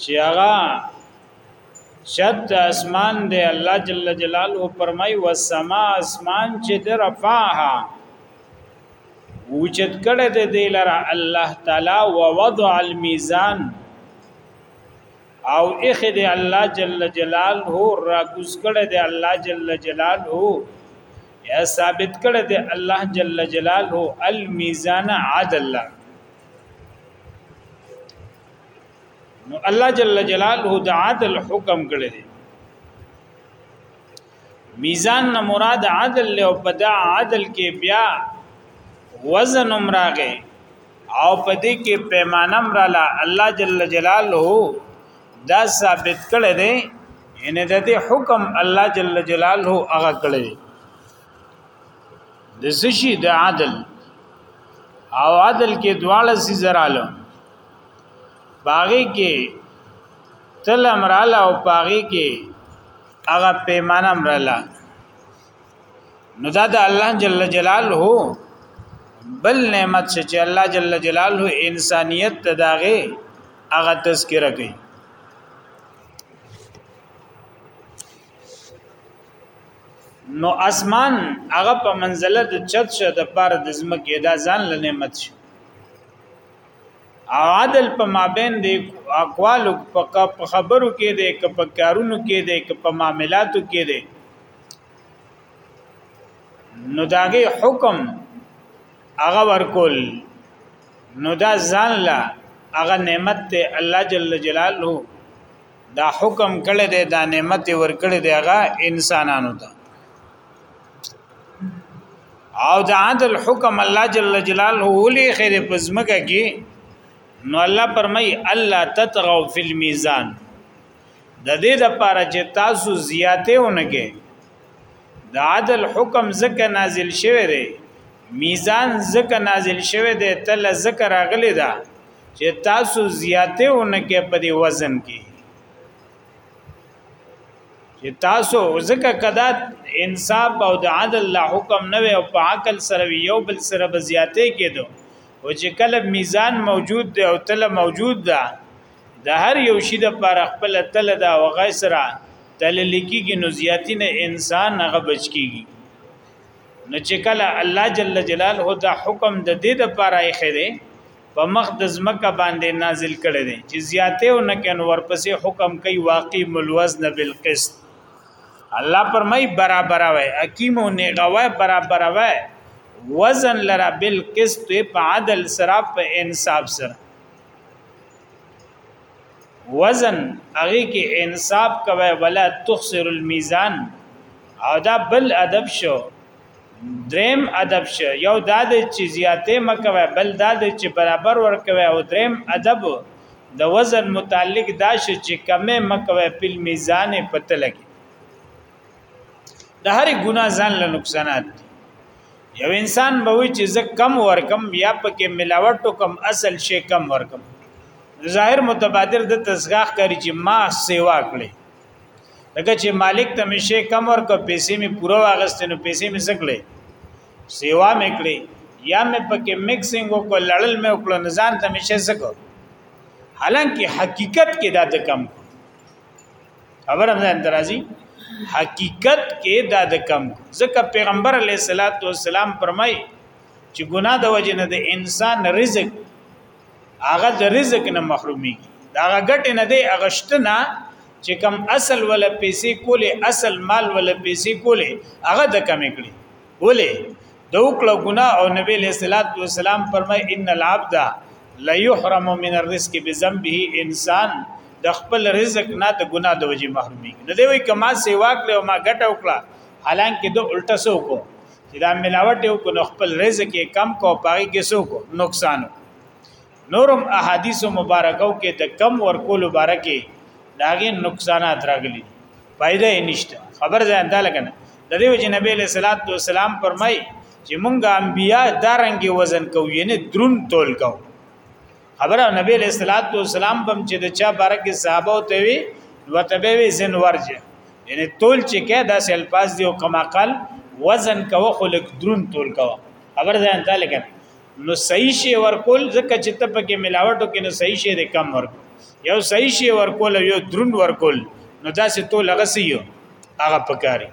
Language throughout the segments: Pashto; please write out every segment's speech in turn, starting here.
چې هغه شد د اسمان دی الله جل جلاله فرمای و سما اسمان چې د رفعها وجد کړه د دې لره الله تعالی و وضع الميزان او اخی دی الله جل جلاله را کوز کړه دی الله جل جلاله یا ثابت کړه دی الله جل جلاله الميزان عدل الله نو الله جل جلاله د عدل حکم کړی دی میزان نه مراد عدل له او په دا عدل کې بیا وزن امراغه او په دې کې پیمانه امراله الله جل جلاله دا ثابت کړی دی ان د دې حکم الله جل جلاله هغه کړی دی د سشي د عدل او عدل کې دواړه سي زراله باغی کې تل امراله او باغی کې هغه پیمانه امراله نو دا د الله جل جلاله بل نعمت چې الله جل جلاله انسانیت ته داغه هغه تذکرہ کوي نو اسمان هغه په منزله د چت شه د پار د زمکه دا ځان لنعمت شي او عدل په مابین دی اقوال په خبرو کې دی که په کارونو کې دی که په معاملاتو کې دی نو داغه حکم هغه ورکول نو دا ځان لا هغه نعمت ته الله جل جلاله دا حکم کړی دی دا نعمت ورکړی دی هغه انسانانو ته او د عدل حکم الله جل جلاله ولي خیر پزمکه کې نو الله پرمای الله تطغوا فی المیزان د دې د پاره چې تاسو زیاته ونګي د عدل حکم زکه نازل شوی دی میزان زکه نازل شوی دی تل زکه راغلی دا چې تاسو زیاته ونګي په دې وزن کې چې تاسو ځکه کدا انصاف او د عدل لا حکم نه وي او په عقل سره یو بل سره بزیاتې کېدو او چې کله میزان موجود دی او تل موجود ده د هر یو شي د پر خپل تل دا او غي سره تل لیکيږي نو زیاتی نه انسان هغه بچ کیږي نو چې کله الله جل جلاله دا حکم د دې د پر ایخه دی په مخ د زمکه باندې نازل کړي دي چې زیاته او نکن ورپسې حکم کوي واقع ملوز نه بالقسط الله پرمای برابر وای حکیم او نیغوه برابر وای وزن لرا بالقسط په عدل سره په انصاف سره وزن هغه کې انصاف کوي ولا تخسر الميزان او دا بل ادب شو دریم ادب شه یو دا د چې زیاتې مکوي بل دا د چې برابر ورکوي او دریم ادب د وزن متعلق دا شه چې کمې مکوي په میزان پته لګي د هر ګناه ځان له نقصانات دي یو انسان به وي چې زه کم ورکم یا پکې ملاوت کم اصل شي کم ورکم ظاهر متبادر د تسغاخ کوي چې ما سیوا کړي لکه چې مالک ته مې شي کم ورک پیسې مې پوره واغستې نو پیسې مې سکړې سیوا مې کړې یا مې پکې مکسینګ وکړ لړل مې وکړ نزان ته مې شي سکو حالانکه حقیقت کې دا د کم خبر هم ځان درازي حقیقت کې دا د کم ځکه پیغمبر علی صلوات و سلام فرمای چې ګناه د وجه نه د انسان رزق هغه د رزق نه محرومي دا غټ نه دی اغشتنه چې کم اصل ولا پیسې کولې اصل مال ولا پیسې کولې هغه د کمې کړې ولې دوکړه ګنا او نبی له صلوات و سلام فرمای ان العبد لا يحرم من الرزق بذنبه انسان د خپل رزق نه د ګنا د وجې محرومي نه دی وی کما سیوا کړو ما ګټه وکړه حالانکه د الټا سو کو چې دا ملاوت یو کو نو خپل رزق یې کم کو پاګه کې سو کو نقصان نورم احادیث مبارکاو کې د کم ورکول مبارکه داګه نقصانات راغلي فائدہ یې نشته خبر ځان دا لګنه د دې وجه نبی له صلوات و سلام فرمای چې مونږه انبیا دارنګي وزن کوو یعنی درون تول کوو خبره نبی علیہ الصلوۃ والسلام بم چې د چا بارک صحابه ته وی وتبه وی زن ورجه یعنی تول چې کې داس الفاظ دی او کما قال وزن کوه خلق درون تول کوه خبر ځان ته لګنه نو صحیح شی ورکول ځکه چې ته پکې ملاوټو کې نو صحیح شی دې کم ورکول یو صحیح شی ورکول یو دروند ورکول نو دا سه تو لغسیو هغه پکاري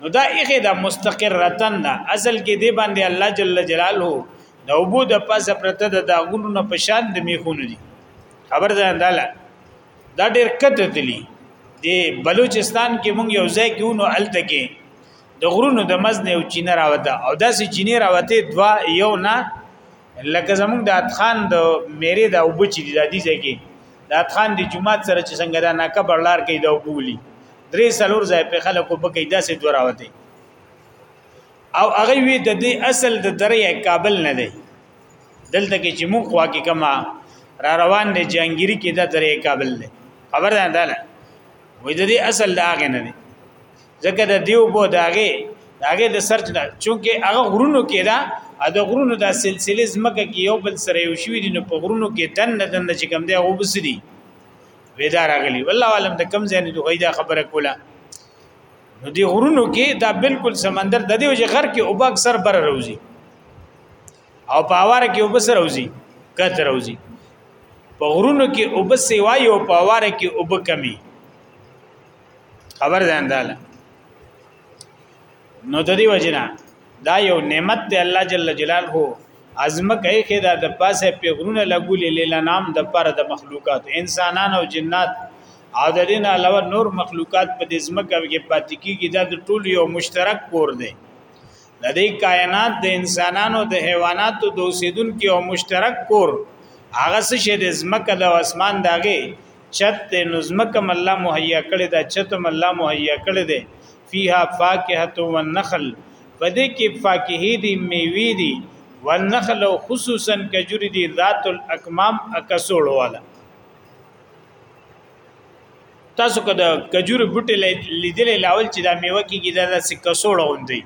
نو دا هغه د مستقرتن دا اصل کې دی باندې الله جل جلاله د وبو د پاسه پرته د داغونو نه پشان د میخونو دي خبر ده انداله دا ډېر کته تلی دی بلوچستان کې مونږ یو ځای کې ونو الته کې د غرونو د مزنه او چینه راوته او داسې چینه راوته دوا یو نه لکه زمونږ د اتخان د میرې د وبو چې د دې ځای کې د اتخان د جمعات سره چې څنګه دا ناکه برلار کې دا وبولي درې سلور ځای په خلکو په کې داسې دوراوته او هغه وی د دې اصل د درې کابل نه دی دلته کې چې موږ خوا کې کما را روان دي جنگيري کې د درې کابل دی خبر ده نه وې د دې اصل دا غې نه دی ځکه د دیو بو داغه داغه د سرچ نه چونکه هغه غرونو کې دا د غرونو دا سلسله زمکه کې یو بل سره یو شوی دي نو په غرونو کې دن دن چې کم دی او بسري ودا راغلی والله عالم د کم ځای نه دوی دا خبره کوله نو دی غرونو کې دا بالکل سمندر د دې وجه غر کې او باک سر بر روزي او په اوار کې او بس روزي کته روزي په غرونو کې او بس سیوای او په اوار کې او بکمی خبر ځانداله نو د دې وجنه دا یو نعمت دی الله جل جلاله ازمه کوي کې دا د پاسه پیغرونه لګولې لیلا نام د پر د مخلوقات انسانان او جنات او د دین علاوه نور مخلوقات په دې ځمکه کې پاتې کیږي دا د ټول یو مشترک کور دی د دې کائنات د انسانانو د حیواناتو د اوسیدونکو یو مشترک کور هغه څه چې د ځمکه د اسمان داغه چت ته نو زمکم الله مهیا کړی دا چتم الله مهیا کړی دی فیها فاکهه و النخل پدې کې فاکهې دي میوې دي والنخل او خصوصا کجوري دي ذات الاکمام اکسول والا تاسو کده کجور بوټي لیدل لاول چې دا میوه کېږي دا سکسول غوندي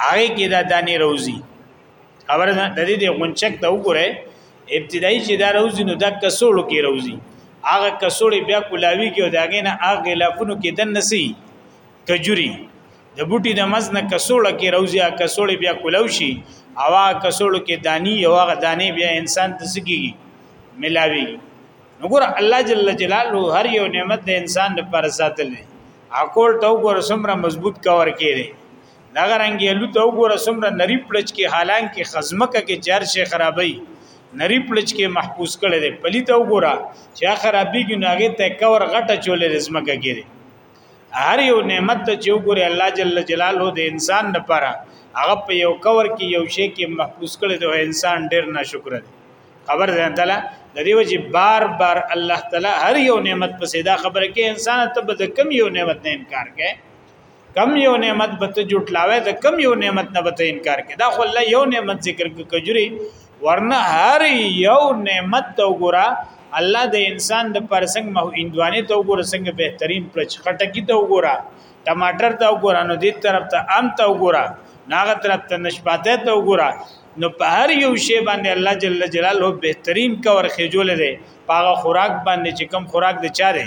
هغه کې دا دانی روزي خبر ده د دې غونچک ته وګوره ابتدایي چې دا روزي نو دا کسوړو کې روزي هغه کسوړې بیا کولاوي کې او داګه نه هغه غلافونو کې دن نسی کجوري د بوټي د مز نه کسوړه کې روزي هغه کسوړې بیا کولاو شي او هغه کسوړو کې دانی او هغه دانی بیا انسان ته سګيږي ملاوي نو ګور الله جل جلاله هر یو نعمت د انسان لپاره ساتل دی عقل ته ګور سمره مضبوط کور کړي دغه رنګ یلو ته وګوره سمره نری پلچ کې حالان کې خزمکه کې چار شي خرابي نری پلچ کې محفوظ کړي دي پلی ته وګوره چې خرابي کې ناګه ته کور غټه چولې رزمکه کې دي هر یو نعمت ته چې وګوره الله جل جلاله د انسان لپاره هغه په یو کور کې یو شی کې محفوظ کړي دي انسان ډیر ناشکر دي خبر ده تعالی د دې وجه بار بار الله تعالی هر یو نعمت په سیدا خبره کې انسان ته به کم یو نعمت نه انکار کوي کم یو نعمت به ته جوړلاوې د کم یو نعمت نه به ته انکار کې دا خو الله یو نعمت ذکر کې کجوري ورنه هر یو نعمت ته وګوره الله د انسان د پر څنګه مه اندوانه ته وګوره څنګه بهترین پلچ خټکی ته وګوره ټماټر ته وګوره نو دې طرف ته ام ته وګوره ناغه طرف ته نشپاته ته وګوره نو په هر یو شی باندې الله جل جلاله بهترین کور خېجول دی پاغه خوراک باندې چې کم خوراک د چا دی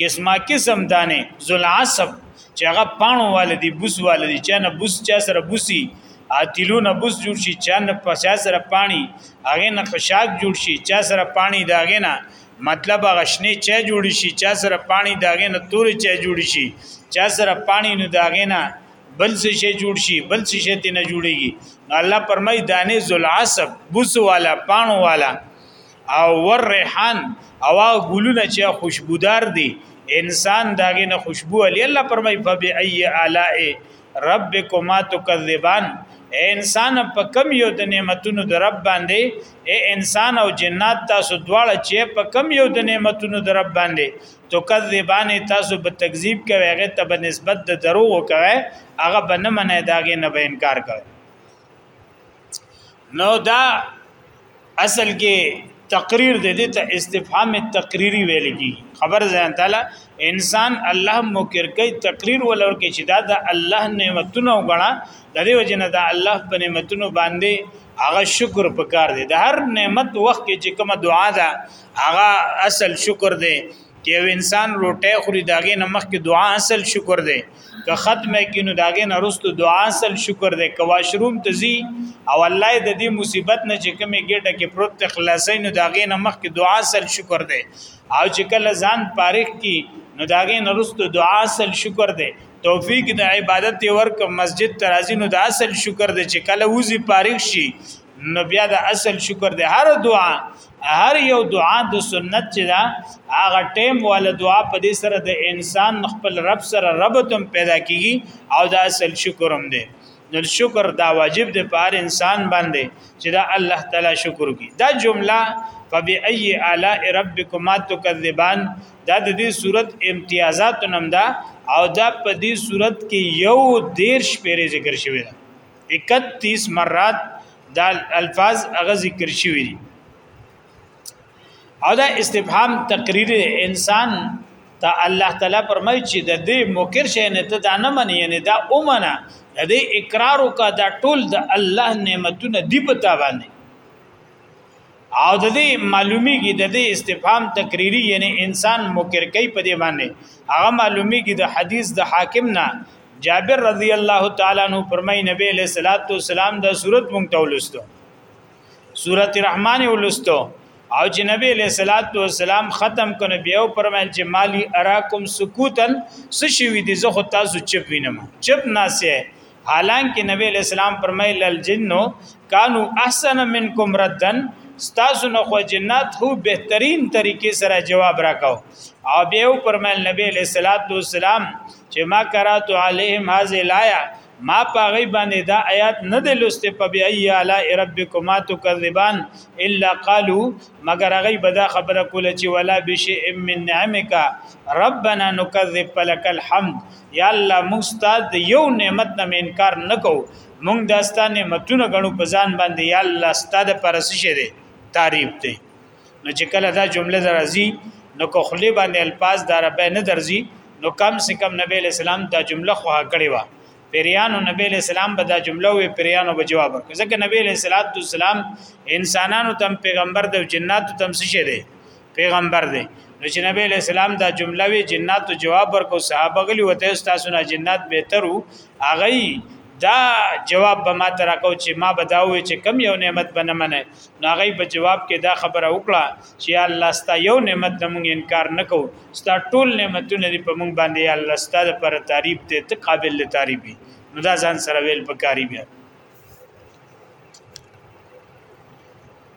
قسمه قسم دانه ذل عصب چې هغه پانو والدي بوس والدي چې نه بوس چا سره بوسي اتلونه بوس جوړ شي چا نه پچا سره پانی هغه نه خشاک جوړ شي چا سره پانی داغه نه مطلب غشنه چا جوړ شي چا سره پانی داغه نه تور چا جوړ شي چا سره پانی نه داغه نه بل څه شي جوړ شي بل څه شي ته نه جوړيږي الله پرمای دانه ذل عصب بوس والا پانو والا او ور ریحان او هغه ګلونه چې خوشبودار دي انسان داغه نه خوشبو علی الله فرمای فبای ای الاء ربکما تکذبان اے انسان په کم یو د نعمتونو د رب باندې اے انسان او جنات تاسو دواړه چې په کم یو د نعمتونو د رب باندې تکذبان تاسو په تکذیب کوي هغه ته به نسبت د دروغ کوي هغه به نه منه داغه نه به انکار کوي نو دا اصل کې تقریر د دې ته استفهام تقریری ویل کی خبر ځان تعالی انسان الله مکر کوي تقریر ولور کې چې دا د الله نعمتونه وګڼه د دې وجنه دا الله په نعمتونو باندې هغه شکر پکار دی د هر نعمت وخت کې چې کومه دعا ده هغه اصل شکر دی چې انسان روټه خوري داګه نمخ کې دعا اصل شکر دی که ختم کینو داګه نرستو دعا سل شکر دې که واشروم ته زی او الله د دې مصیبت نه چې کومه ګټه کې پروت خلاصې نو داګه نه مخ کې دعا سل شکر دې او چې کله ځان پاریخ کی نو داګه نرستو دعا سل شکر دې توفیق د عبادت ورک مسجد ترازی نو د اصل شکر دې چې کله وزي پاریخ شي نو بیا د اصل شکر د هر دعا هر یو دعا د سنت چې دا هغه ټیم ول دعا په دې سره د انسان خپل رب سره ربط هم پیدا کیږي او د اصل شکر هم دی نو شکر دا واجب دی په هر انسان باندې چې دا الله تعالی شکر کی دا جمله فبأي آلاء ربكما تكذبان دا د دې صورت امتیازات نمدا او دا په دې صورت کې یو دیرش پیری ذکر شوی دی 31 مرات دا الفاظ هغه ذکر شوی دي او دا استفهام تقریر انسان ته الله تعالی پرمای چې د دې مکر شې نه ته دا نه منې نه دا اومنه د دې اقرار وکړه دا ټول د الله نعمتونه دی په تا باندې او د دې معلومیږي د دې استفهام تقریری یعنی انسان مکر کوي په دې باندې هغه معلومیږي د حدیث د حاکم نه جابر رضی الله تعالی عنہ فرمای نبی علیہ الصلوۃ والسلام د صورت مونږ تولستو سورۃ الرحمن ولستو او چې نبی علیہ الصلوۃ والسلام ختم کنه بیا فرمایل چې مالی اراکم سکوتن سشوی دي زه خو تاسو چپ وینم چپ ناسه حالانکه نبی علیہ السلام فرمایل الجن کانو احسن منکم ردن ستاسو نه خو جنات هو بهترین طریقې سره جواب راکاو او بیا فرمایل نبی علیہ الصلات والسلام چې ما قرات علیهم هذه الایا ما پاغي باندې دا آیات نه د لسته په بیا ای اعلی ربکما تکذبان الا قالو مگر هغه بدا خبره کوله چې ولا بشی من نعمک ربنا نکذب فلک الحمد یا الله موږ ستاسو د یو نعمت نه انکار نکو موږ د ستاسو نعمتونه غنو په ځان باندې یا الله ستاسو د پرسش دي تعریف دي نو چې کله دا جمله درځي نو کو خلی باندې الفاظ داربه نه درځي نو کم سے کم نبی اسلام دا جمله خو کړی و پیریانو نبی علیہ السلام به دا جمله وی پیریانو به جواب ورکړي ځکه نبی علیہ الصلوۃ والسلام انسانانو تم پیغمبر د جناتو تم څه شه دی پیغمبر دی نو چې نبی له سلام دا جمله وی جنات جواب ورکو صحابه غلی وته تاسو نه جنات بهترو اغه دا جواب به ما تر کو چې ما بداوي چې کم یو نعمت بنه منه نو هغه په جواب کې دا خبره وکړه چې الله ستا یو نعمت د مونږ انکار نکو ستا ټول نعمتونه دی په مونږ باندې الله ستا د پر تعریف ته ته قابل له تعریفي نو دا ځان سره ویل پکاري بیا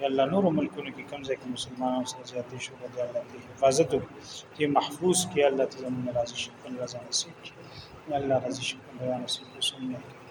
یا الله نور ملکونو کې کم ځای کې مسلمانانو سره زیاتې شو د الله ته حفاظت کې محفوظ کې الله ته زموږ راضي شي خپل رضا نصیب کړي الله راضي شي خپل رضا نصیب کړي سنت